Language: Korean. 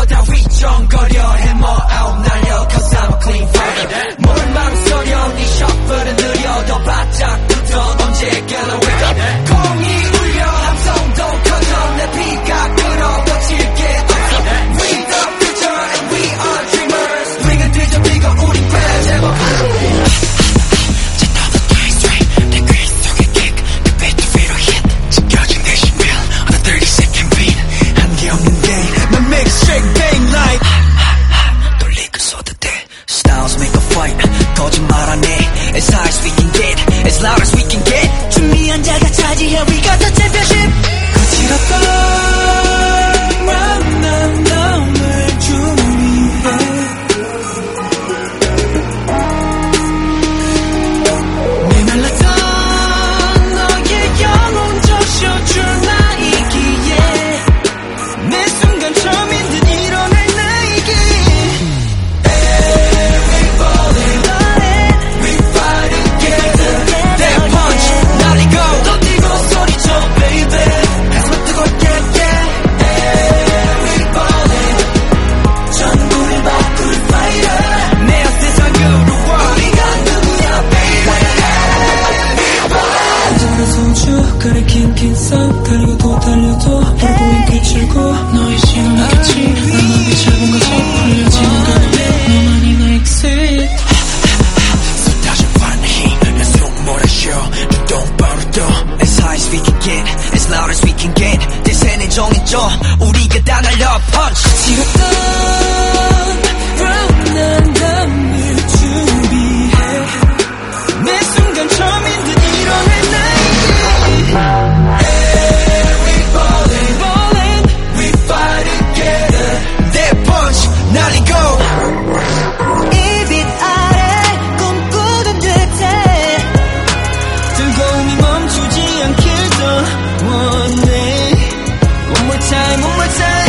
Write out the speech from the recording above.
한방 번져 다 휘청거려 loudest. 손주 그래 긴긴 썸 달리고 또 달려도 결국엔 끝이고 너의 막혔지 나만의 짧은 것에 풀려지는 가운데 너만이 나 exit. 쏟아져 파는 힘내 숨 몰아쉬어. 눈동 빠르도 As high as we can get. As loud as we can get. 대세는 정해져. 우리가 다 날려. Punch 마음이 멈추지 않길 더 원해 One more time, one more time